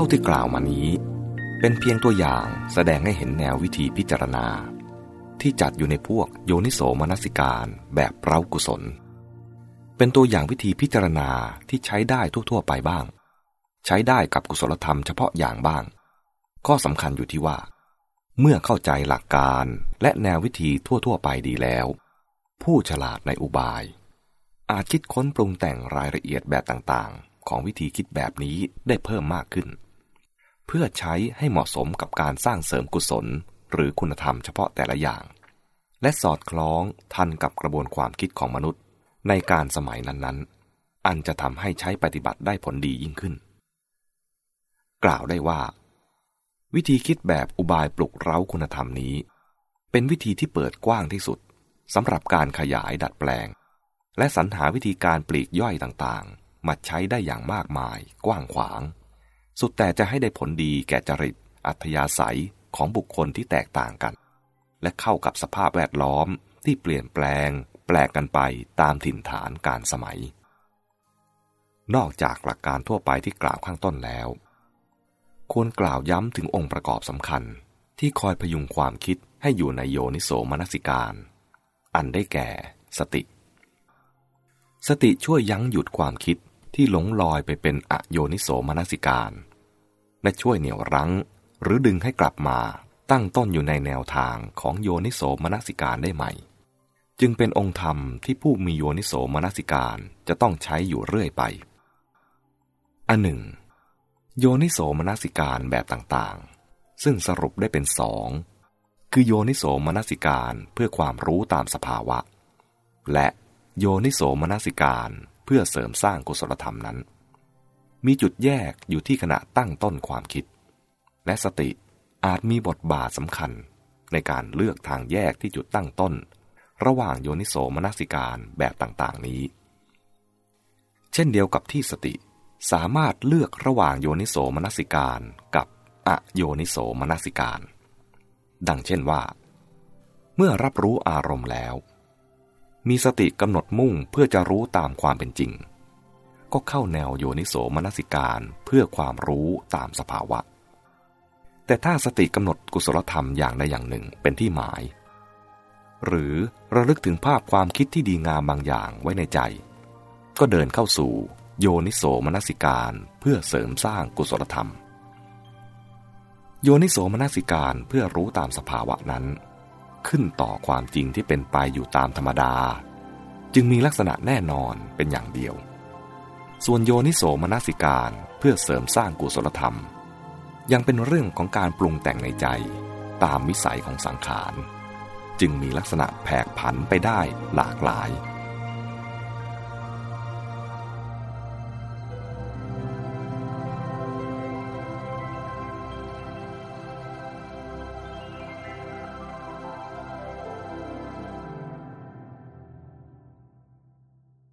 ท่าที่กล่าวมานี้ เป็นเพียงตัวอย่างแสดงให้เห็นแนววิธีพิจารณา ที่จัดอยู่ในพวกโยนิโสมนสิการแบบเร้ากุศล เป็นตัวอย่างวิธีพิจารณาที่ใช้ได้ทั่วๆไปบ้าง ใช้ได้กับกุศลธรรมเฉพาะอย่างบ้างข้อสำคัญอยู่ที่ว่า เมื่อเข้าใจหลักการและแนววิธีทั่วๆไปดีแล้ว ผู้ฉลาดในอุบาย อาจคิดค้นปรุงแต่งรายละเอียดแบบต่างๆ ของวิธีคิดแบบนี้ได้เพิ่มมากขึ้น เพื่อใช้ให้เหมาะสมกับการสร้างเสริมกุศล หรือคุณธรรมเฉพาะแต่ละอย่าง และสอดคล้องทันกับกระบวนความคิดของมนุษย์ ในการสมัยนั้นๆ อันจะทำให้ใช้ปฏิบัติได้ผลดียิ่งขึ้น กล่าวได้ว่า วิธีคิดแบบอุบายปลุกเร้าคุณธรรมนี้ เป็นวิธีที่เปิดกว้างที่สุดสำหรับการขยายดัดแปลง และสรรหาวิธีการปลีกย่อยต่างๆ มาใช้ได้อย่างมากมาย กว้างขวาง สุดแต่จะให้ได้ผลดีแก่จริต อัธยาศัยของบุคคลที่แตกต่างกัน และเข้ากับสภาพแวดล้อมที่เปลี่ยนแปลง แปลกกันไปตามถิ่นฐานการสมัย นอกจากหลักการทั่วไปที่กล่าวข้างต้นแล้ว ควรกล่าวย้ำถึงองค์ประกอบสำคัญที่คอยพยุงความคิดให้อยู่ในโยนิโสมนสิการ อันได้แก่ สติ สติช่วยยั้งหยุดความคิด ที่หลงลอยไปเป็นอโยนิโสมนสิการ และช่วยเหนี่ยวรั้ง หรือดึงให้กลับมาตั้งต้นอยู่ในแนวทางของโยนิโสมนสิการได้ใหม่ จึงเป็นองค์ธรรมที่ผู้มีโยนิโสมนสิการจะต้องใช้อยู่เรื่อยไป อันหนึ่ง โยนิโสมนสิการแบบต่างๆ ซึ่งสรุปได้เป็นสองคือโยนิโสมนสิการเพื่อความรู้ตามสภาวะ และโยนิโสมนสิการ เพื่อเสริมสร้างกุศลธรรมนั้น มีจุดแยกอยู่ที่ขณะตั้งต้นความคิด และสติอาจมีบทบาทสำคัญในการเลือกทางแยกที่จุดตั้งต้น ระหว่างโยนิโสมนสิการแบบต่างๆนี้ เช่นเดียวกับที่สติสามารถเลือกระหว่างโยนิโสมนสิการกับอโยนิโสมนสิการ ดังเช่นว่า เมื่อรับรู้อารมณ์แล้ว มีสติกำหนดมุ่งเพื่อจะรู้ตามความเป็นจริง ก็เข้าแนวโยนิโสมนสิการเพื่อความรู้ตามสภาวะ แต่ถ้าสติกำหนดกุศลธรรมอย่างใดอย่างหนึ่งเป็นที่หมาย หรือระลึกถึงภาพความคิดที่ดีงามบางอย่างไว้ในใจ ก็เดินเข้าสู่โยนิโสมนสิการเพื่อเสริมสร้างกุศลธรรม โยนิโสมนสิการเพื่อรู้ตามสภาวะนั้น ขึ้นต่อความจริงที่เป็นไปอยู่ตามธรรมดา จึงมีลักษณะแน่นอนเป็นอย่างเดียว ส่วนโยนิโสมนสิการเพื่อเสริมสร้างกุศลธรรม ยังเป็นเรื่องของการปรุงแต่งในใจตามวิสัยของสังขาร จึงมีลักษณะแผกผันไปได้หลากหลาย